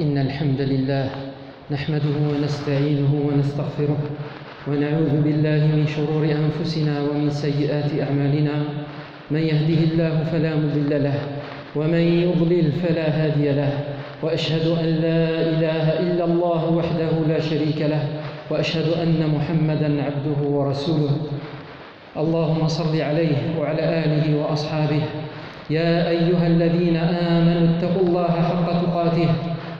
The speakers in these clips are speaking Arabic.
إن الحمد لله نحمده ونستعينه ونستغفره ونعوذ بالله من شرور أنفسنا ومن سيئات أعمالنا. من يهده الله فلا مضل له ومن يضلل فلا هادي له وأشهد أن لا إله إلا الله وحده لا شريك له وأشهد أن محمدا عبده ورسوله. اللهم صل عليه وعلى آله وأصحابه. يا أيها الذين آمنوا اتقوا الله حق تقاته.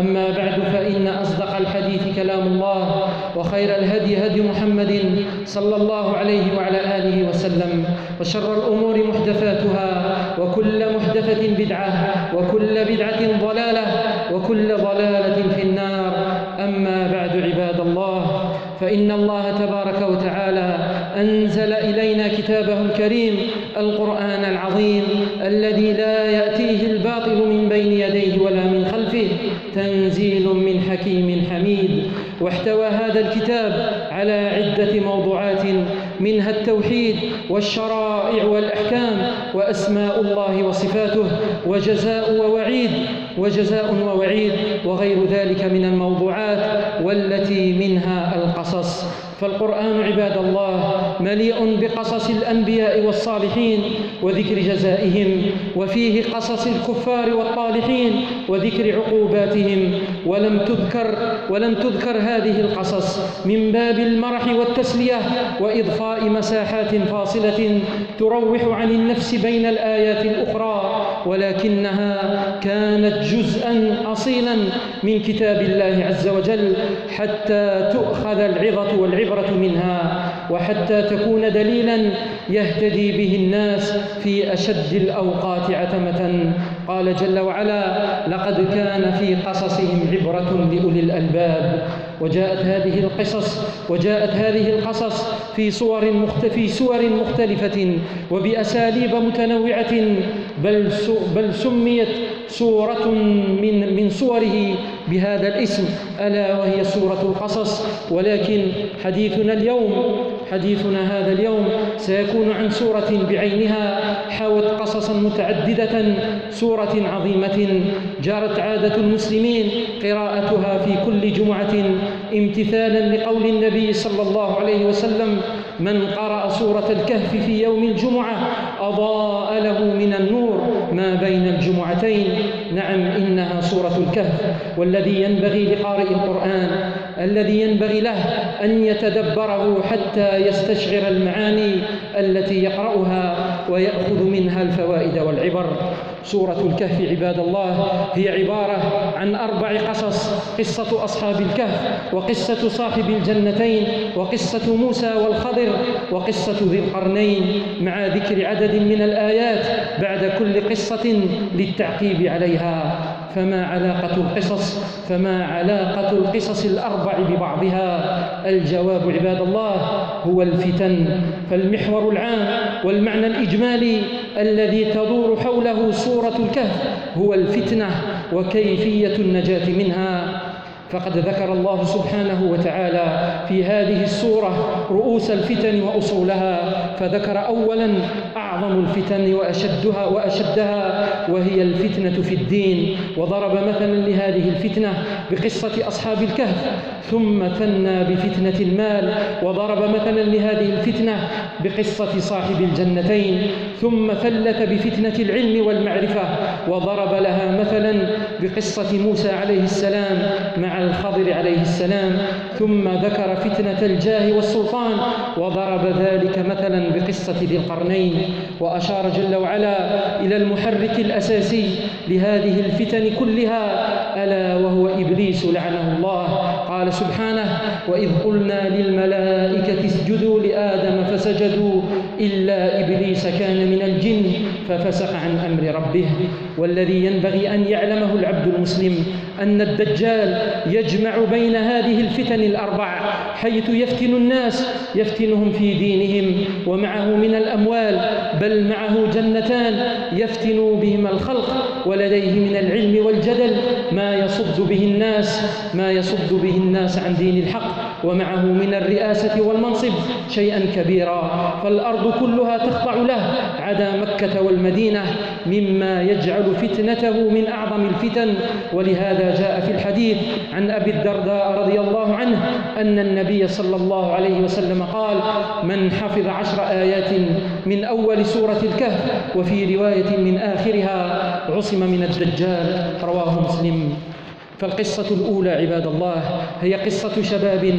أما بعد فإن أصدق الحديث كلام الله وخير الهدي هدي محمد صلى الله عليه وعلى آله وسلم وشر الأمور محدثاتها وكل محدثة بدعة وكل بدعة ضلالة وكل ضلالة في النار. أما بعد عباد الله فإن الله تبارك وتعالى أنزل إلينا كتابه الكريم القرآن العظيم. حكيم حميد واحتوى هذا الكتاب على عدة موضوعات منها التوحيد والشرائع والأحكام وأسماء الله وصفاته وجزاء ووعيد وجزاء ووعيد وغير ذلك من الموضوعات والتي منها القصص. فالقرآن عباد الله مليء بقصص الأنبياء والصالحين وذكر جزائهم وفيه قصص الكفار والطالحين وذكر عقوباتهم. ولم تذكر ولم تذكر هذه القصص من باب المرح والتسلية وإضفاء مساحات فاصلة تروح عن النفس بين الآيات الأخرى. ولكنها كانت جزءا أصيلا من كتاب الله عز وجل حتى تؤخذ العظة والعبرة منها وحتى تكون دليلا يهتدي به الناس في أشد الأوقات عتمة. قال جل وعلا لقد كان في قصصهم عبرة لأولي الألباب وجاءت هذه القصص وجاءت هذه القصص في صور مخت... في سور مختلفة وبأساليب متنوعة بل بل سميت سورة من من صوره بهذا الاسم ألا وهي سورة القصص؟ ولكن حديثنا اليوم حديثنا هذا اليوم سيكون عن سورة بعينها حاوت قصصا متعددة سورة عظيمة جارت عادة المسلمين قراءتها في كل جمعة امتثالا لقول النبي صلى الله عليه وسلم من قرأ سورة الكهف في يوم الجمعة أضاء له من النور ما بين الجمعتين. نعم إنها سورة الكهف. والذي ينبغي لقارئ القرآن الذي ينبغي له أن يتدبره حتى يستشعر المعاني التي يقرأها ويأخذ منها الفوائد والعبر. سورة الكهف عباد الله هي عبارة عن أربع قصص. قصة أصحاب الكهف وقصة صاحب الجنتين وقصة موسى والخضر وقصة ذي القرنين مع ذكر عدد من الآيات بعد كل قصة للتعقيب عليها. فما علاقة القصص فما علاقة القصص الأربع ببعضها. الجواب عباد الله هو الفتن. فالمحور العام والمعنى الإجمالي الذي تدور حوله سورة الكهف هو الفتنة وكيفية النجاة منها. فقد ذكر الله سبحانه وتعالى في هذه السورة رؤوس الفتن وأصولها فذكر أولا أعظم الفتن وأشدها وأشدها وهي الفتنة في الدين وضرب مثلا لهذه الفتنة بقصة أصحاب الكهف ثم ثنى بفتنة المال وضرب مثلا لهذه الفتنة بقصة صاحب الجنتين ثم ثلث بفتنة العلم والمعرفة وضرب لها مثلا بقصة موسى عليه السلام مع الخضر عليه السلام ثم ذكر فتنة الجاه والسلطان وضرب ذلك مثلا بقصة ذي القرنين. وأشار جل وعلا إلى المحرك الأساسي لهذه الفتن كلها ألا وهو إبليس لعنه الله. قال سبحانه وإذ قلنا للملائكة اسجدوا لآدم فسجدوا. إلا إبليس كان من الجن ففسق عن أمر ربه. والذي ينبغي أن يعلمه العبد المسلم أن الدجال يجمع بين هذه الفتن الأربع حيث يفتن الناس يفتنهم في دينهم ومعه من الأموال بل معه جنتان يفتن بهما الخلق ولديه من العلم والجدل ما يصد به الناس ما يصد به الناس عن دين الحق. ومعه من الرئاسة والمنصب شيئا كبيرا فالأرض كلها تخضع له عدا مكة والمدينة مما يجعل فتنته من أعظم الفتن. ولهذا جاء في الحديث عن أبي الدرداء رضي الله عنه أن النبي صلى الله عليه وسلم قال من حفظ عشر آيات من أول سورة الكهف وفي رواية من آخرها عصم من الدجال رواه مسلم. فالقصة الأولى عباد الله هي قصة شباب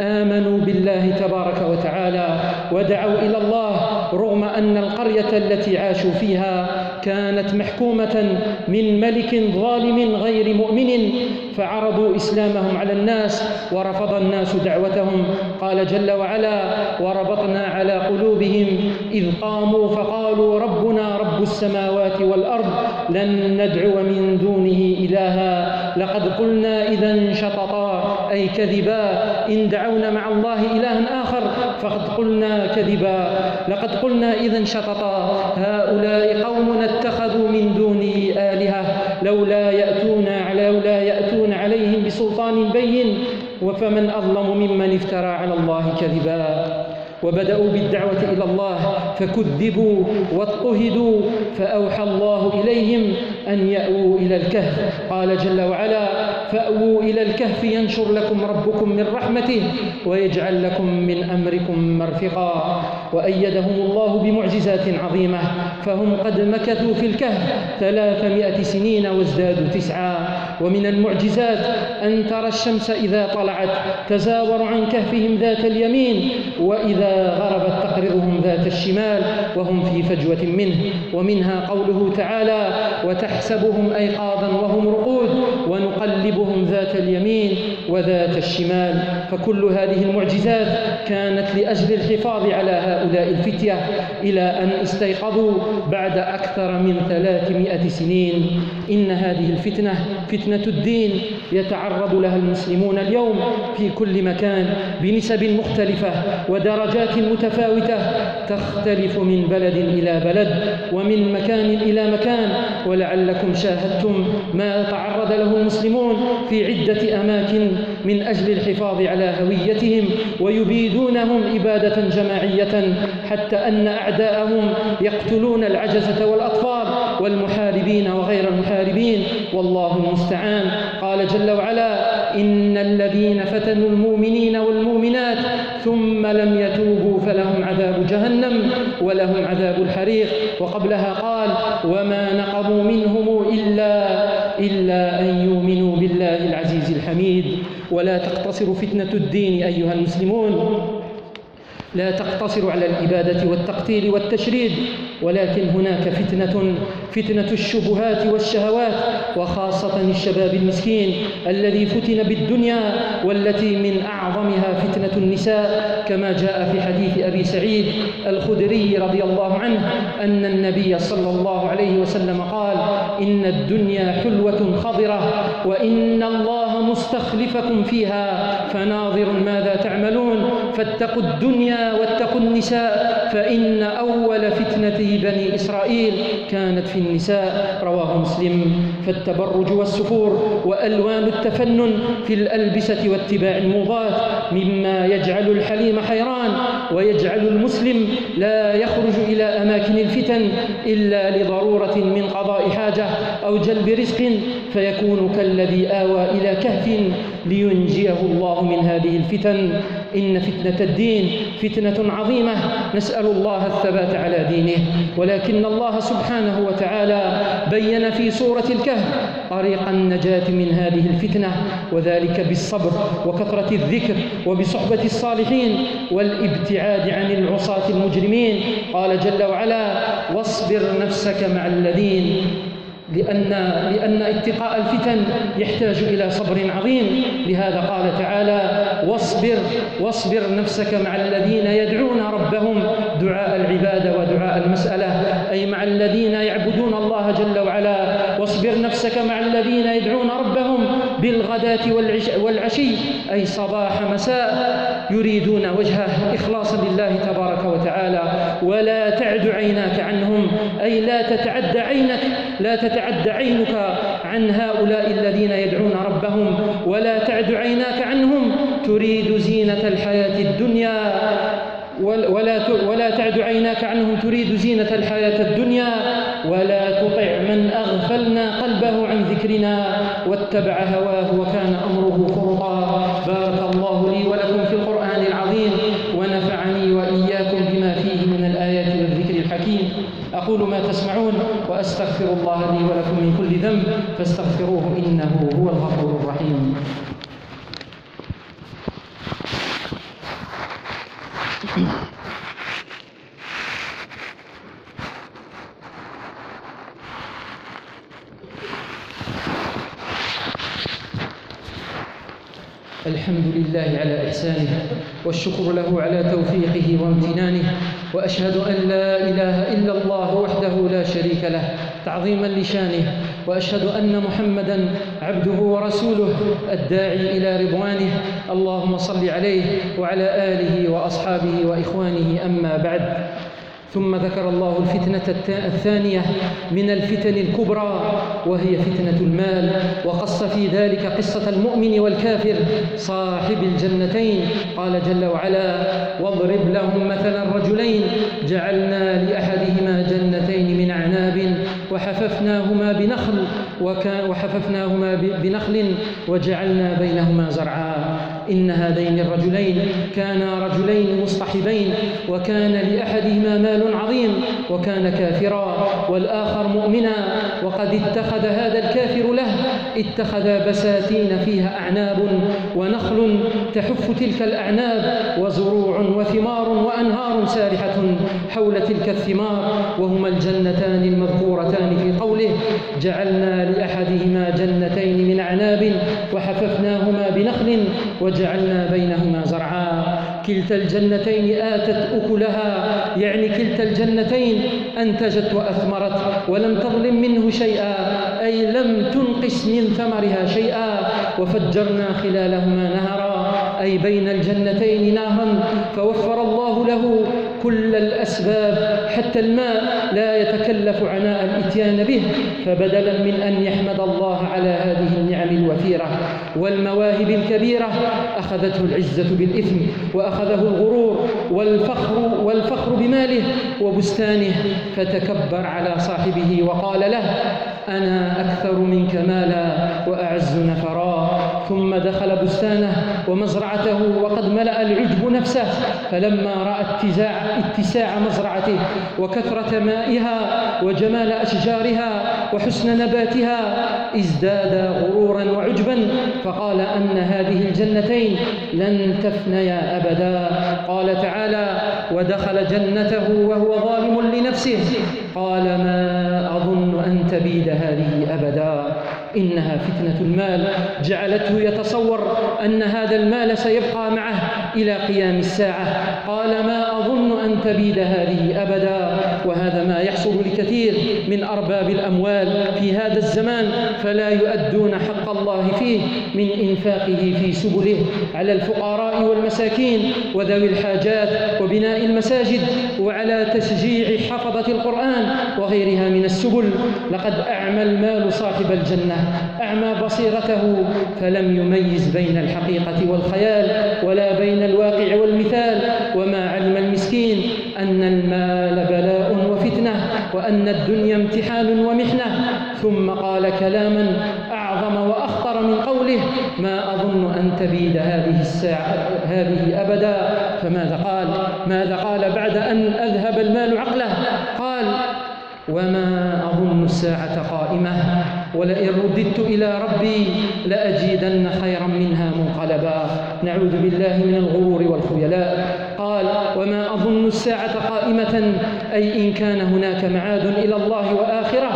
آمنوا بالله تبارك وتعالى ودعوا إلى الله رغم أن القرية التي عاشوا فيها كانت محكومة من ملك ظالم غير مؤمن فعرضوا إسلامهم على الناس ورفض الناس دعوتهم. قال جل وعلا وربطنا على قلوبهم إذ قاموا فقالوا ربنا رب السماوات والأرض لن ندعو من دونه إلها. لقد قلنا إذا شططا أي كذبا. إن دعونا مع الله إلها آخر فقد قلنا كذبا. لقد قلنا إذا شططا. هؤلاء قوم اتخذوا من دونه آلهة لولا يأتون لولا يأتون عليهم بسلطان بين وفمن أظلم ممن افترى على الله كذبا. وبدأوا بالدعوة إلى الله فكذبوا واضطهدوا فأوحى الله إليهم أن يأووا إلى الكهف. قال جل وعلا فأووا إلى الكهف ينشر لكم ربكم من رحمته ويجعل لكم من أمركم مرفقا. وأيدهم الله بمعجزات عظيمة. فهم قد مكثوا في الكهف ثلاثمائة سنين وازدادوا تسعا. ومن المعجزات أن ترى الشمس إذا طلعت تزاور عن كهفهم ذات اليمين وإذا غربت تقرضهم ذات الشمال وهم في فجوة منه ومنها قوله تعالى وتحسبهم أيقاظا وهم رقود ونقلبهم ذات اليمين وذات الشمال. فكل هذه المعجزات كانت لأجل الحفاظ على هؤلاء الفتية إلى أن استيقظوا بعد أكثر من ثلاثمائة سنين. إن هذه الفتنة فتنة الدين يتعرض لها المسلمون اليوم في كل مكان بنسب مختلفة ودرجات متفاوتة تختلف من بلد إلى بلد ومن مكان إلى مكان. ولعلكم شاهدتم ما تعرض له المسلمون في عدة أماكن من أجل الحفاظ على هويتهم ويبيدونهم إبادة جماعية حتى أن أعداءهم يقتلون العجزة والأطفال والمحاربين وغير المحاربين. والله المستعان. قال جل وعلا إن الذين فتنوا المؤمنين والمؤمنات ثم لم يتوبوا فلهم عذاب جهنم ولهم عذاب الحريق. وقبلها قال وما نقموا منهم إلا إلا أن يؤمنوا بالله العزيز الحميد. ولا تقتصر فتنة الدين أيها المسلمون. لا تقتصر على الإبادة والتقتيل والتشريد ولكن هناك فتنة فتنة الشبهات والشهوات وخاصة الشباب المسكين الذي فتن بالدنيا والتي من أعظمها فتنة النساء. كما جاء في حديث أبي سعيد الخدري رضي الله عنه أن النبي صلى الله عليه وسلم قال إن الدنيا حلوة خضرة وإن الله مستخلفكم فيها فناظر ماذا تعملون. فاتقوا الدنيا واتقوا النساء فإن أول فتنة بني إسرائيل كانت في النساء. رواه مسلم. فالتبرج والسفور وألوان التفنن في الألبسة واتباع الموضات مما يجعل الحليم حيران ويجعل المسلم لا يخرج إلى أماكن الفتن إلا لضرورة من قضاء حاجة. أو جلب رزق فيكون كالذي آوى إلى كهف لينجيه الله من هذه الفتن. إن فتنة الدين فتنة عظيمة نسأل الله الثبات على دينه. ولكن الله سبحانه وتعالى بين في سورة الكهف طريق النجاة من هذه الفتنة وذلك بالصبر وكثرة الذكر وبصحبة الصالحين والابتعاد عن العصاة المجرمين. قال جل وعلا واصبر نفسك مع الذين لأن لأن اتقاء الفتن يحتاج إلى صبر عظيم. لهذا قال تعالى واصبر واصبر نفسك مع الذين يدعون ربهم المسألة. أي مع الذين يعبدون الله جل وعلا واصبر نفسك مع الذين يدعون ربهم بالغداة والعشي. أي صباح مساء يريدون وجهه إخلاصا لله تبارك وتعالى ولا تعد عيناك عنهم. أي لا تتعد عينك لا تتعد عينك عن هؤلاء الذين يدعون ربهم ولا تعد عيناك عنهم. تريد زينة الحياة الدنيا ولا ولا تعد عيناك عنهم. تريد زينة الحياة الدنيا ولا تطع من أغفلنا قلبه عن ذكرنا واتبع هواه وكان أمره فرطا بارك الله لي ولكم في القرآن العظيم ونفعني وإياكم بما فيه من الآيات والذكر الحكيم أقول ما تسمعون وأستغفر الله لي ولكم من كل ذنب فاستغفروه إنه هو الغفور الرحيم. الحمد لله على إحسانه والشكر له على توفيقه وامتنانه وأشهد أن لا إله إلا الله وحده لا شريك له تعظيما لشانه وأشهد أن محمدا عبده ورسوله الداعي إلى رضوانه. اللهم صل عليه وعلى آله وأصحابه وإخوانه أما بعد. ثم ذكر الله الفتنة الثانية من الفتن الكبرى وهي فتنة المال وقص في ذلك قصة المؤمن والكافر صاحب الجنتين. قال جل وعلا واضرب لهم مثلا رجلين جعلنا لأحدهما جنتين من أعناب وحففناهما بنخل وحففناهما بنخل وجعلنا بينهما زرعا. إن هذين الرجلين كانا رجلين مصطحبين وكان لأحدهما مال عظيم وكان كافرا والآخر مؤمنا. وقد اتخذ هذا الكافر له اتخذ بساتين فيها أعناب ونخل تحف تلك الأعناب وزروع وثمار وأنهار سارحة حول تلك الثمار وهما الجنتان المذكورتان في قوله جعلنا لأحدهما جنتين من أعناب وحففناهما بنخل وجعلنا بينهما زرعا. كلتا الجنتين آتت أكلها يعني كلتا الجنتين أنتجت وأثمرت ولم تظلم منه شيئا أي لم تنقص من ثمرها شيئا. وفجرنا خلالهما نهرا أي بين الجنتين نهرا فوفر الله له كل الأسباب حتى الماء لا يتكلف عناء الإتيان به فبدلا من أن يحمد الله على هذه النعم الوفيرة والمواهب الكبيرة أخذته العزة بالإثم وأخذه الغرور والفخر والفخر بماله وبستانه فتكبر على صاحبه وقال له أنا أكثر منك مالا وأعز نفرا ثم دخل بستانه ومزرعته وقد ملأ العجب نفسه فلما رأى اتزاع اتساع مزرعته وكثرة مائها وجمال أشجارها وحسن نباتها ازداد غرورا وعجبا فقال أن هذه الجنتين لن تفنيا أبدا. قال تعالى ودخل جنته وهو ظالم لنفسه. قال ما أظن أن تبيد هذه أبدا. إنها فتنة المال. جعلته يتصور أن هذا المال سيبقى معه إلى قيام الساعة. قال ما أظن أن تبيد هذه أبدا. وهذا ما يحصل لكثير من أرباب الأموال في هذا الزمان فلا يؤدون حق الله فيه من إنفاقه في سبله على الفقراء والمساكين وذوي الحاجات وبناء المساجد وعلى تشجيع حفظة القرآن وغيرها من السبل. لقد أعمى المال صاحب الجنة. أعمى بصيرته فلم يميز بين الحقيقة والخيال ولا بين الواقع والمثال. وما علم المسكين أن المال بلاء وفتنة وأن الدنيا امتحان ومحنة. ثم قال كلاما أعظم وأخطر من قوله ما أظن أن تبيد هذه الساعة هذه أبدا. فماذا قال؟ ماذا قال بعد أن أذهب المال عقله؟ قال وما أظن الساعة قائمة ولئن رددت إلى ربي لأجيدن خيرا منها منقلبا. نعوذ بالله من الغرور والخيلاء. قال وما أظن الساعة قائمة أي إن كان هناك معاد إلى الله وآخرة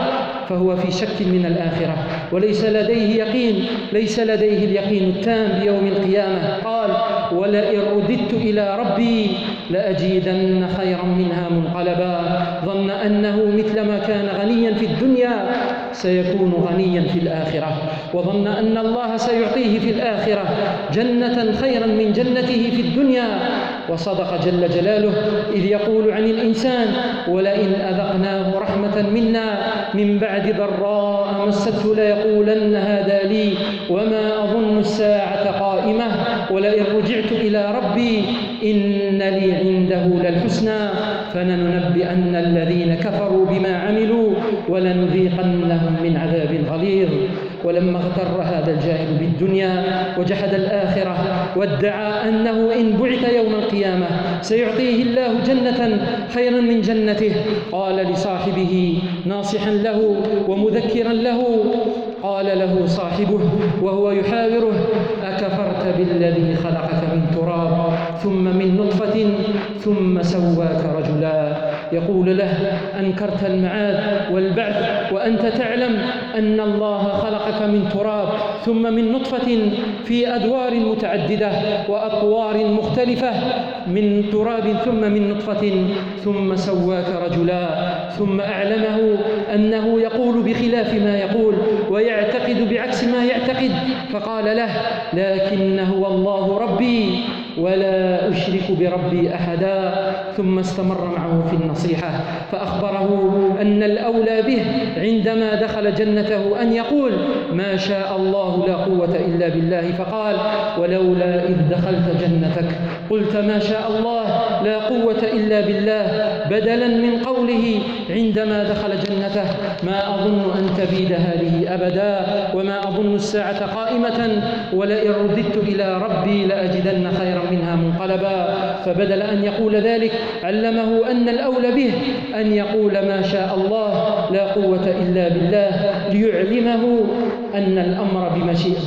فهو في شك من الآخرة. وليس لديه يقين ليس لديه اليقين التام بيوم القيامة. قال ولئن رددت إلى ربي لأجيدن خيرا منها منقلبا. ظن أنه مثلما كان غنيا في الدنيا سيكون غنيا في الآخرة. وظن أن الله سيعطيه في الآخرة جنة خيرا من جنته في الدنيا وصدق جل جلاله إذ يقول عن الإنسان ولئن أذقناه رحمة منا من بعد ضراء مسته ليقولن هذا لي وما أظن الساعة قائمة ولئن رجعت إلى ربي إن لي عنده للحسنى فلننبئن الذين كفروا بما عملوا ولنذيقنهم من عذاب غليظ. ولما اغتر هذا الجاهل بالدنيا وجحد الآخرة وادعى أنه إن بعث يوم القيامة سيعطيه الله جنة خيرا من جنته. قال لصاحبه ناصحا له ومذكرا له. قال له صاحبه وهو يحاوره أكفرت بالذي خلقك من تراب ثم من نطفة ثم سواك رجلا. يقول له أنكرت المعاد والبعث وأنت تعلم أن الله خلقك من تراب ثم من نطفة في أدوار متعددة وأطوار مختلفة من تراب ثم من نطفة ثم سواك رجلا ثم أعلمه أنه يقول بخلاف ما يقول ويعتقد بعكس ما يعتقد فقال له لكن هو الله ربي. ولا أشرك بربي أحدا. ثم استمر معه في النصيحة. فأخبره أن الأولى به عندما دخل جنته أن يقول ما شاء الله لا قوة إلا بالله. فقال ولولا إذ دخلت جنتك. قلت ما شاء الله لا قوة إلا بالله. بدلا من قوله عندما دخل جنته ما أظن أن تبيد هذه أبدا وما أظن الساعة قائمة ولئن رددت إلى ربي لأجدن خيرا منها منقلبا. فبدل أن يقول ذلك علمه أن الأولى به أن يقول ما شاء الله لا قوة إلا بالله. ليعلمه أن الأمر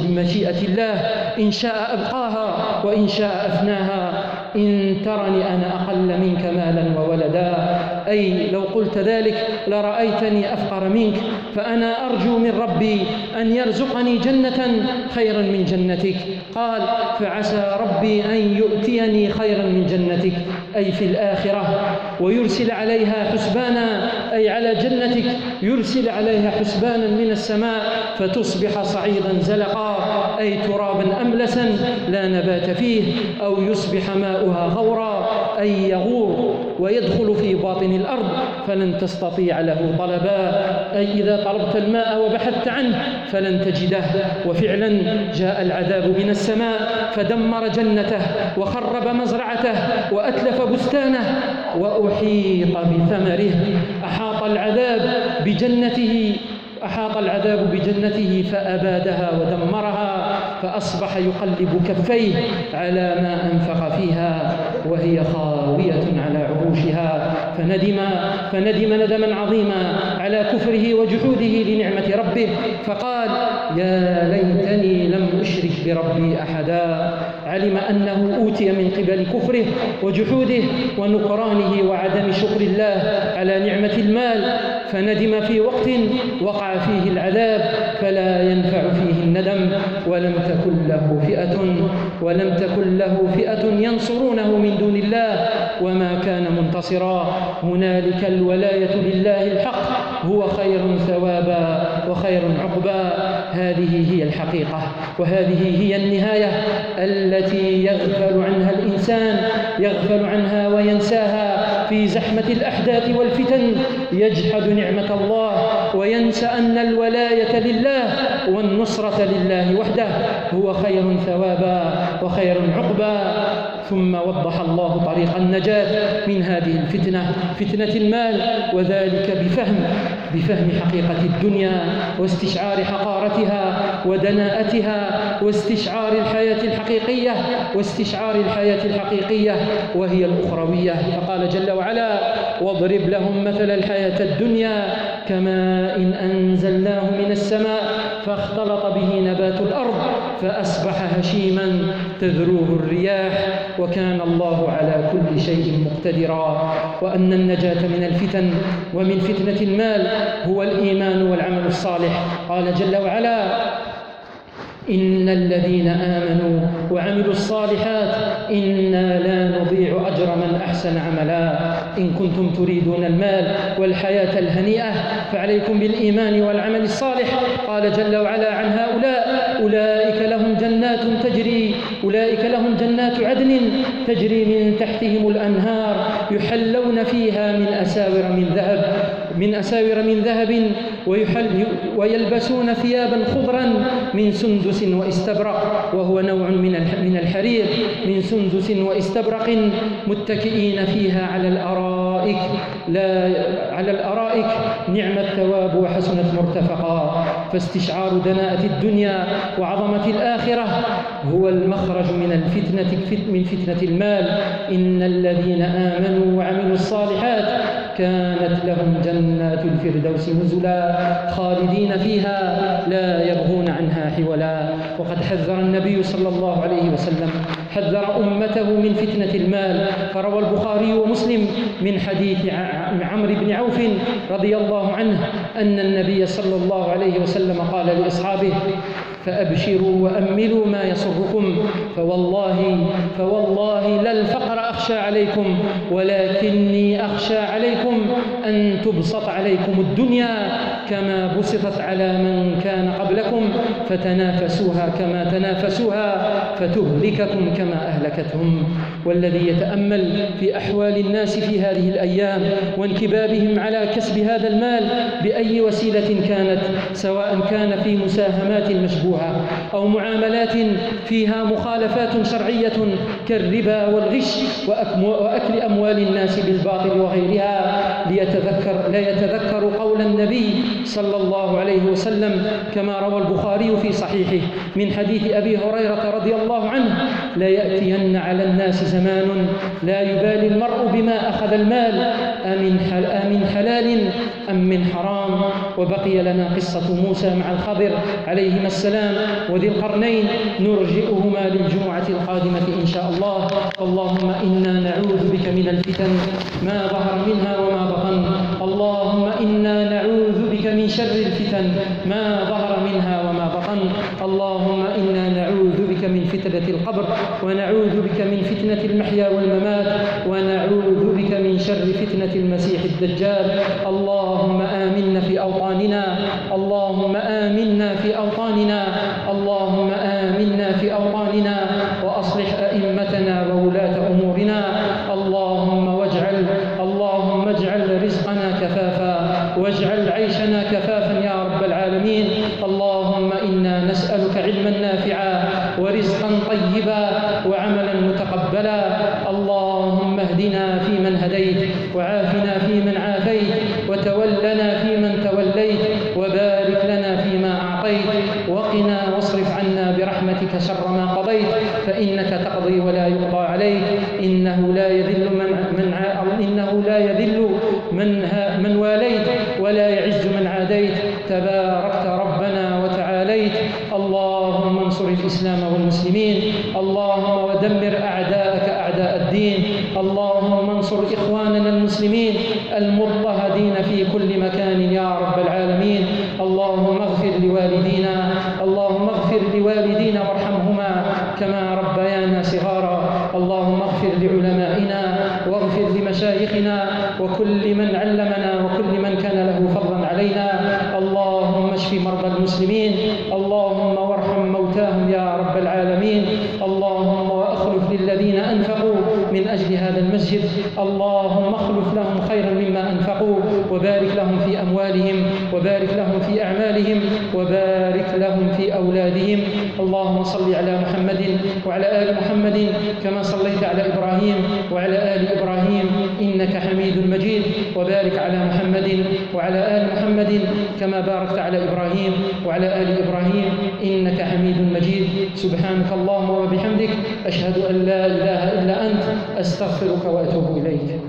بمشيئة الله إن شاء أبقاها وإن شاء أفناها. إن ترني أنا أقل منك مالا وولدا. أي لو قلت ذلك لرأيتني أفقر منك. فأنا أرجو من ربي أن يرزقني جنة خيرا من جنتك. قال فعسى ربي أن يؤتيني خيرا من جنتك. أي في الآخرة. ويرسل عليها حسبانا. أي على جنتك. يرسل عليها حسبانا من السماء. فتصبح صعيدا زلقا. أي ترابا أملسا لا نبات فيه أو يصبح ماؤها غورا أي يغور ويدخل في باطن الأرض فلن تستطيع له طلبا أي إذا طلبت الماء وبحثت عنه فلن تجده وفعلا جاء العذاب من السماء فدمر جنته وخرب مزرعته وأتلف بستانه وأحيط بثمره أحاط العذاب بجنته أحاط العذاب بجنته فأبادها ودمرها فأصبح يقلب كفيه على ما أنفق فيها وهي خاوية على عروشها فندم فندم ندما عظيما على كفره وجحوده لنعمة ربه فقال يا ليتني لم أشرك بربي أحدا علم أنه أوتي من قبل كفره وجحوده ونكرانه وعدم شكر الله على نعمة المال فندم في وقت وقع فيه العذاب فلا ينفع فيه الندم ولم تكن له فئة ولم تكن له فئة ينصرونه من دون الله وما كان منتصرا. هنالك الولاية لله الحق هو خير ثوابا. وخير عقبا هذه هي الحقيقة وهذه هي النهاية التي يغفل عنها الإنسان يغفل عنها وينساها في زحمة الأحداث والفتن. يجحد نعمة الله وينسى أن الولاية لله والنصرة لله وحده. هو خير ثوابا وخير عقبا. ثم وضح الله طريق النجاة من هذه الفتنة فتنة المال وذلك بفهم بفهم حقيقة الدنيا واستشعار حقارتها ودناءتها واستشعار الحياة الحقيقية واستشعار الحياة الحقيقية وهي الأخروية. فقال جل وعلا واضرب لهم مثل الحياة الدنيا كماء إن أنزلناه من السماء فاختلط به نبات الأرض فأصبح هشيما تذروه الرياح وكان الله على كل شيء مقتدرا وأن النجاة من الفتن ومن فتنة المال هو الإيمان والعمل الصالح. قال جل وعلا إن الذين آمنوا وعملوا الصالحات إنا لا نضيع أجر من أحسن عملا. إن كنتم تريدون المال والحياة الهنيئة فعليكم بالإيمان والعمل الصالح. قال جل وعلا عن هؤلاء أولئك لهم جنات تجري أولئك لهم جنات عدن تجري من تحتهم الأنهار يحلون فيها من أساور من ذهب. من أساور من ذهب ويحل ويلبسون ثيابا خضرا من سندس واستبرق وهو نوع من من الحرير من سندس واستبرق متكئين فيها على الأرائك. لا على الأرائك نعم الثواب وحسنت مرتفقا. فاستشعار دناءة الدنيا وعظمة الآخرة هو المخرج من الفتنة من فتنة المال. إن الذين آمنوا وعملوا الصالحات كانت لهم جنات الفردوس نزلا خالدين فيها لا يبغون عنها حولا. وقد حذر النبي صلى الله عليه وسلم حذر أمته من فتنة المال. فروى البخاري ومسلم من حديث عمرو بن عوف رضي الله عنه أن النبي صلى الله عليه وسلم قال لأصحابه فأبشروا وأملوا ما يسركم فوالله فوالله لا الفقر أخشى عليكم ولكني أخشى عليكم أن تبسط عليكم الدنيا كما بسطت على من كان قبلكم فتنافسوها كما تنافسوها فتهلككم كما أهلكتهم. والذي يتأمل في أحوال الناس في هذه الأيام وانكبابهم على كسب هذا المال بأي وسيلة كانت سواء كان في مساهمات مشبوهة أو معاملات فيها مخالفات شرعية كالربا والغش وأكل أموال الناس بالباطل وغيرها. ليتذكر لا يتذكر قول النبي صلى الله عليه وسلم كما روى البخاري في صحيحه. من حديث أبي هريرة رضي الله عنه لا يأتين على الناس زمان لا يبالي المرء بما أخذ المال أمن, أمن حلال أم من حرام. وبقي لنا قصة موسى مع الخضر عليهما السلام وذي القرنين. نرجئهما للجمعة القادمة إن شاء الله. اللهم إنا نعوذ بك من الفتن ما ظهر منها وما بطن. اللهم من شر الفتن ما ظهر منها وما بطن. اللهم إنا نعوذ بك من فتنة القبر ونعوذ بك من فتنة المحيا والممات ونعوذ بك من شر فتنة المسيح الدجال. اللهم آمنا في أوطاننا اللهم آمنا في أوطاننا اللهم آمنا في أوطاننا وأصلح اللهم انصر إخواننا المسلمين المضطهدين في كل مكان يا رب العالمين. اللهم اغفر لوالدينا اللهم اغفر لوالدينا وارحمهما كما ربيانا صغارا. اللهم اغفر لعلمائنا واغفر لمشايخنا وكل من علمنا وكل من كان له فضلا علينا. اللهم اشف مرضى المسلمين. من أجل هذا المسجد اللهم اخلف لهم خيرا مما أنفقوا وبارك لهم في أموالهم وبارك لهم في أعمالهم وبارك لهم في أولادهم. اللهم صل على محمد وعلى آل محمد كما صليت على إبراهيم وعلى آل إبراهيم. إنك حميد مجيد. وبارك على محمد وعلى آل محمد كما باركت على إبراهيم وعلى آل إبراهيم. إنك حميد مجيد. سبحانك اللهم وبحمدك أشهد أن لا إله إلا أنت. أستغفرك وأتوب إليك.